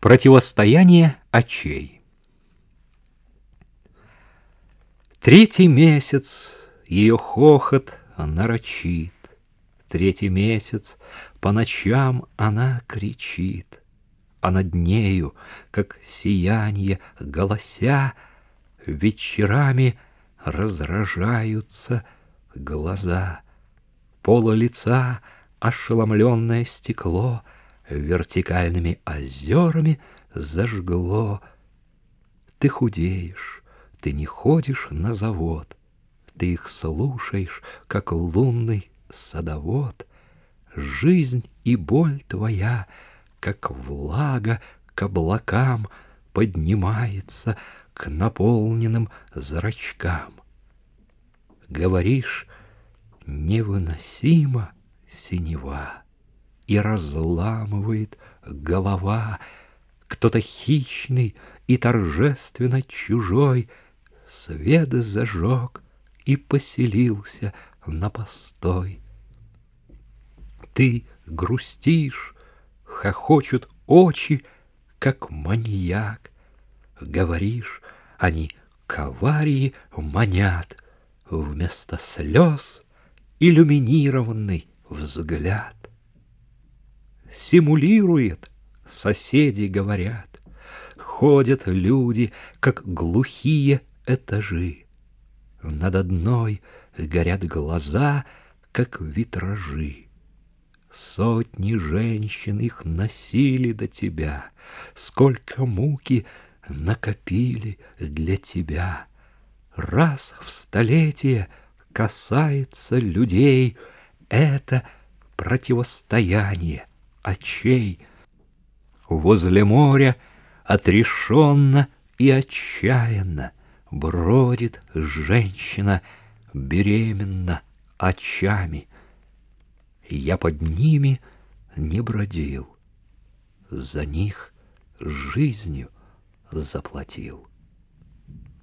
Противостояние очей. Третий месяц ее хохот нарочит, Третий месяц по ночам она кричит, А над нею, как сияние голося, Вечерами разражаются глаза. Пола лица ошеломленное стекло — вертикальными озерами зажгло. Ты худеешь, ты не ходишь на завод, Ты их слушаешь, как лунный садовод. Жизнь и боль твоя, как влага к облакам, Поднимается к наполненным зрачкам. Говоришь, невыносимо синева и разламывает голова. Кто-то хищный и торжественно чужой Свет зажег и поселился на постой. Ты грустишь, хохочут очи, как маньяк. Говоришь, они коварии манят, Вместо слез иллюминированный взгляд симулирует, соседи говорят. Ходят люди, как глухие этажи. Над одной горят глаза, как витражи. Сотни женщин их носили до тебя, Сколько муки накопили для тебя. Раз в столетие касается людей Это противостояние очей. Возле моря отрешенно и отчаянно Бродит женщина беременна очами. Я под ними не бродил, За них жизнью заплатил.